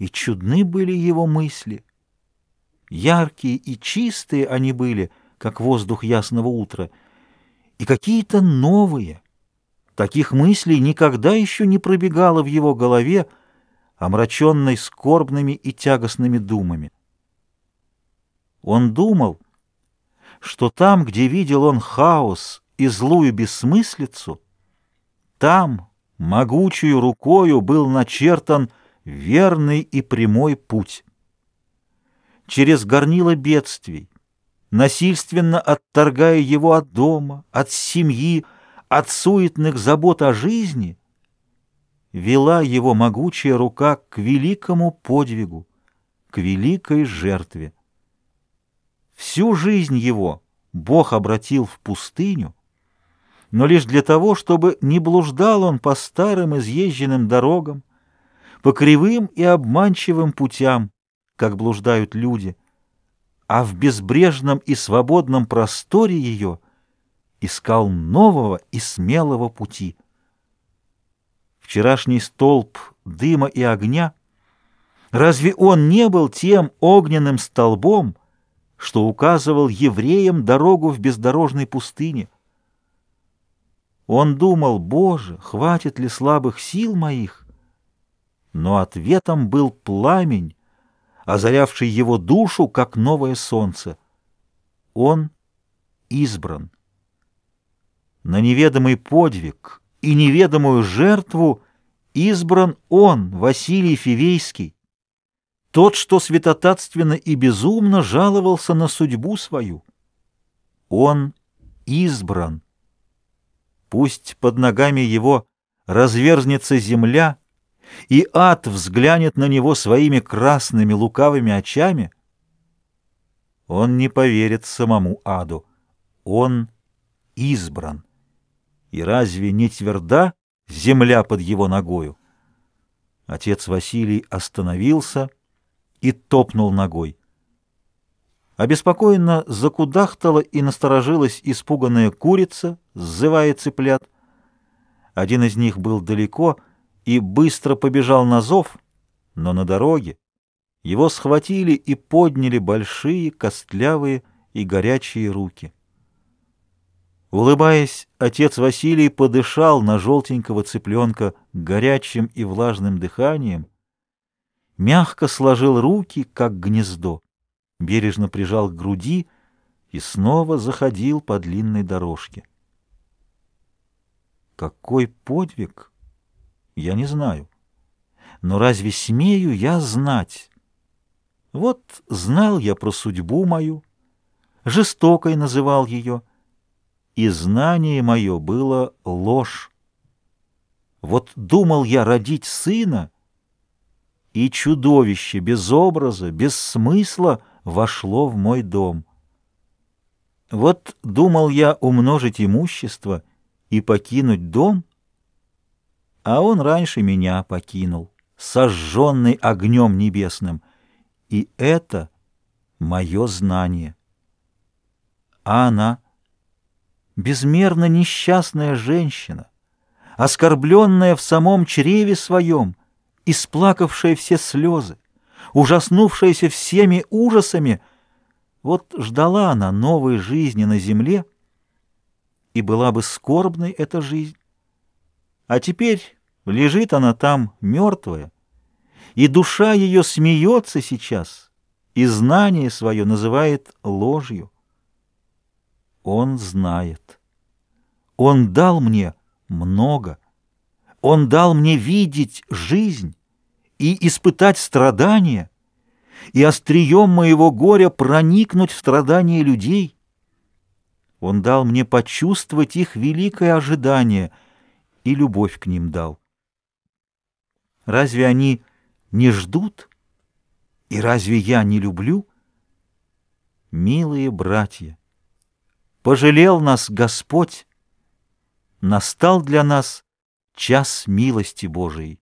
И чудны были его мысли. Яркие и чистые они были, как воздух ясного утра, и какие-то новые. Таких мыслей никогда еще не пробегало в его голове, омраченной скорбными и тягостными думами. Он думал, что там, где видел он хаос и злую бессмыслицу, там, могучую рукою, был начертан верный и прямой путь. Через горнило бедствий, насильственно отторгая его от дома, от семьи, от суетных забот о жизни, вела его могучая рука к великому подвигу, к великой жертве. Всю жизнь его Бог обратил в пустыню, но лишь для того, чтобы не блуждал он по старым изъезженным дорогам, по кривым и обманчивым путям, как блуждают люди, а в безбрежном и свободном просторе ее искал нового и смелого пути. Вчерашний столб дыма и огня, разве он не был тем огненным столбом, что указывал евреям дорогу в бездорожной пустыне. Он думал, «Боже, хватит ли слабых сил моих?» Но ответом был пламень, озарявший его душу, как новое солнце. Он избран. На неведомый подвиг и неведомую жертву избран он, Василий Фивейский, тот, что святотатственно и безумно жаловался на судьбу свою. Он избран. Пусть под ногами его разверзнется земля, и ад взглянет на него своими красными лукавыми очами, он не поверит самому аду. Он избран. И разве не тверда земля под его ногою? Отец Василий остановился и топнул ногой. Обеспокоенно закудахтала и насторожилась испуганная курица, сзывая цыплят. Один из них был далеко и быстро побежал на зов, но на дороге его схватили и подняли большие, костлявые и горячие руки. Улыбаясь, отец Василий подышал на желтенького цыпленка горячим и влажным дыханием, мягко сложил руки, как гнездо, бережно прижал к груди и снова заходил по длинной дорожке. Какой подвиг? Я не знаю. Но разве смею я знать? Вот знал я про судьбу мою, жестокой называл ее, и знание мое было ложь. Вот думал я родить сына — и чудовище без образа, без смысла вошло в мой дом. Вот думал я умножить имущество и покинуть дом, а он раньше меня покинул, сожженный огнем небесным, и это мое знание. А она, безмерно несчастная женщина, оскорбленная в самом чреве своем, исплакавшая все слезы, ужаснувшаяся всеми ужасами, вот ждала она новой жизни на земле, и была бы скорбной эта жизнь. А теперь лежит она там мертвая, и душа ее смеется сейчас, и знание свое называет ложью. Он знает. Он дал мне много. Он дал мне видеть жизнь и испытать страдания, и острием моего горя проникнуть в страдания людей. Он дал мне почувствовать их великое ожидание и любовь к ним дал. Разве они не ждут? И разве я не люблю? Милые братья, пожалел нас Господь, настал для нас час милости Божией.